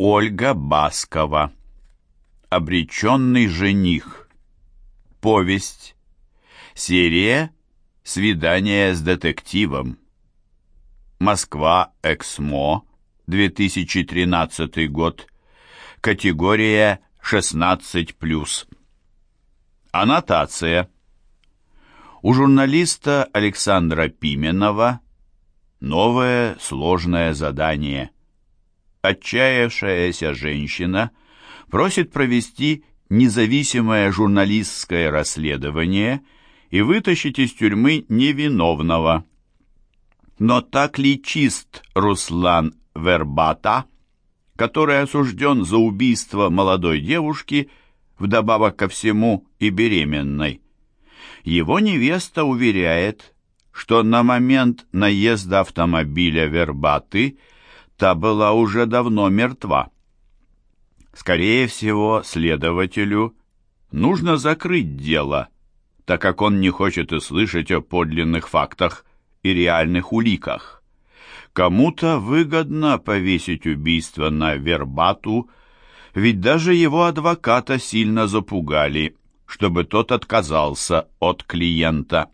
Ольга Баскова. Обреченный жених. Повесть. Серия «Свидание с детективом». Москва, Эксмо, 2013 год. Категория 16+. Аннотация. У журналиста Александра Пименова новое сложное задание. Отчаявшаяся женщина просит провести независимое журналистское расследование и вытащить из тюрьмы невиновного. Но так ли чист Руслан Вербата, который осужден за убийство молодой девушки, вдобавок ко всему и беременной? Его невеста уверяет, что на момент наезда автомобиля Вербаты та была уже давно мертва. Скорее всего, следователю нужно закрыть дело, так как он не хочет и слышать о подлинных фактах и реальных уликах. Кому-то выгодно повесить убийство на Вербату, ведь даже его адвоката сильно запугали, чтобы тот отказался от клиента.